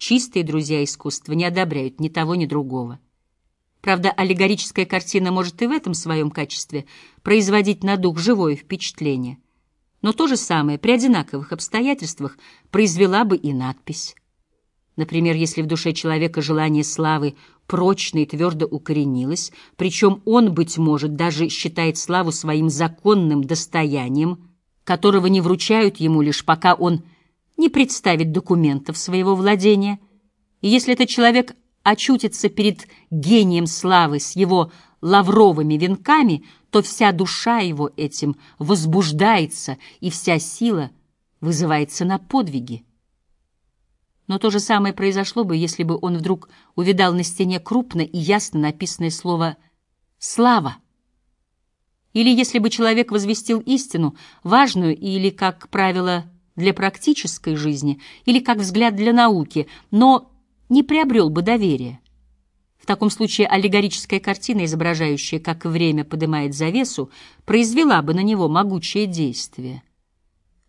Чистые друзья искусства не одобряют ни того, ни другого. Правда, аллегорическая картина может и в этом своем качестве производить на дух живое впечатление. Но то же самое при одинаковых обстоятельствах произвела бы и надпись. Например, если в душе человека желание славы прочно и твердо укоренилось, причем он, быть может, даже считает славу своим законным достоянием, которого не вручают ему лишь пока он не представит документов своего владения, и если этот человек очутится перед гением славы с его лавровыми венками, то вся душа его этим возбуждается, и вся сила вызывается на подвиги. Но то же самое произошло бы, если бы он вдруг увидал на стене крупно и ясно написанное слово «Слава». Или если бы человек возвестил истину, важную или, как правило, для практической жизни, или как взгляд для науки, но не приобрел бы доверия. В таком случае аллегорическая картина, изображающая, как время поднимает завесу, произвела бы на него могучее действие.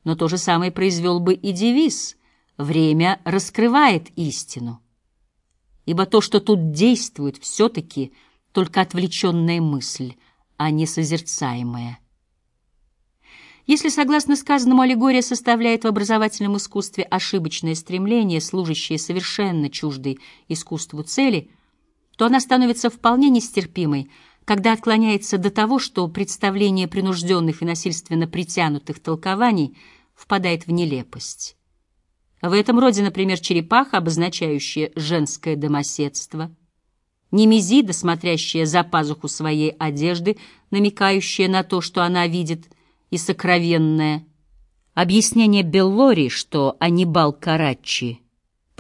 Но то же самое произвел бы и девиз «Время раскрывает истину». Ибо то, что тут действует, все-таки только отвлеченная мысль, а не созерцаемая. Если, согласно сказанному, аллегория составляет в образовательном искусстве ошибочное стремление, служащее совершенно чуждой искусству цели, то она становится вполне нестерпимой, когда отклоняется до того, что представление принужденных и насильственно притянутых толкований впадает в нелепость. В этом роде, например, черепаха, обозначающая женское домоседство, немезида, смотрящая за пазуху своей одежды, намекающая на то, что она видит – и сокровенное. Объяснение Беллори, что Анибал Карачи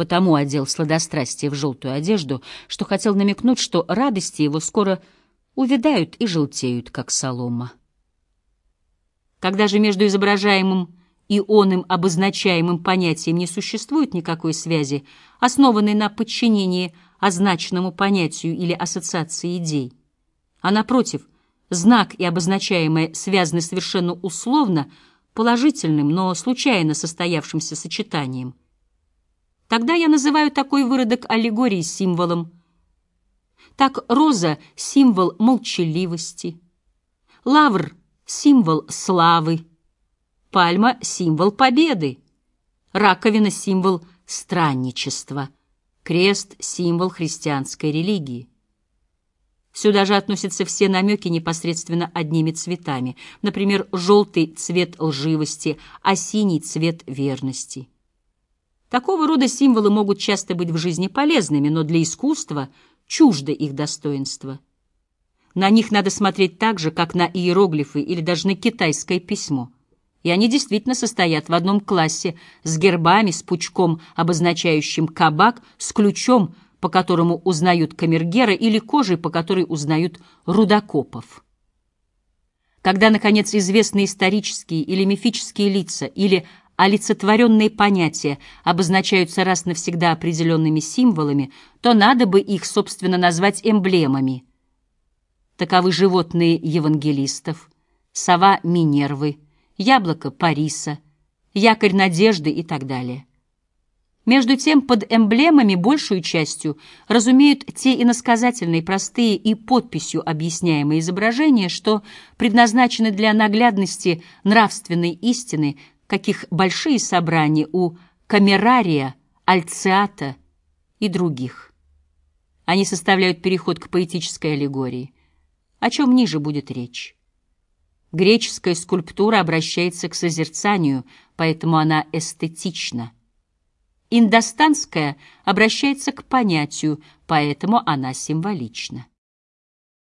потому одел сладострастие в желтую одежду, что хотел намекнуть, что радости его скоро увядают и желтеют, как солома. Когда же между изображаемым и оным обозначаемым понятием не существует никакой связи, основанной на подчинении означенному понятию или ассоциации идей, а, напротив, знак и обозначаемое связаны совершенно условно, положительным, но случайно состоявшимся сочетанием. Тогда я называю такой выродок аллегории символом. Так роза — символ молчаливости, лавр — символ славы, пальма — символ победы, раковина — символ странничества, крест — символ христианской религии. Сюда же относятся все намеки непосредственно одними цветами, например, желтый цвет лживости, а синий цвет верности. Такого рода символы могут часто быть в жизни полезными, но для искусства чуждо их достоинство. На них надо смотреть так же, как на иероглифы или даже на китайское письмо. И они действительно состоят в одном классе с гербами, с пучком, обозначающим кабак, с ключом, по которому узнают камергера, или кожей, по которой узнают рудокопов. Когда, наконец, известные исторические или мифические лица или олицетворенные понятия обозначаются раз навсегда определенными символами, то надо бы их, собственно, назвать эмблемами. Таковы животные евангелистов, сова Минервы, яблоко Париса, якорь надежды и так далее. Между тем, под эмблемами большую частью разумеют те иносказательные, простые и подписью объясняемые изображения, что предназначены для наглядности нравственной истины, каких большие собрания у Камерария, Альциата и других. Они составляют переход к поэтической аллегории, о чем ниже будет речь. Греческая скульптура обращается к созерцанию, поэтому она эстетична. Индостанская обращается к понятию, поэтому она символична.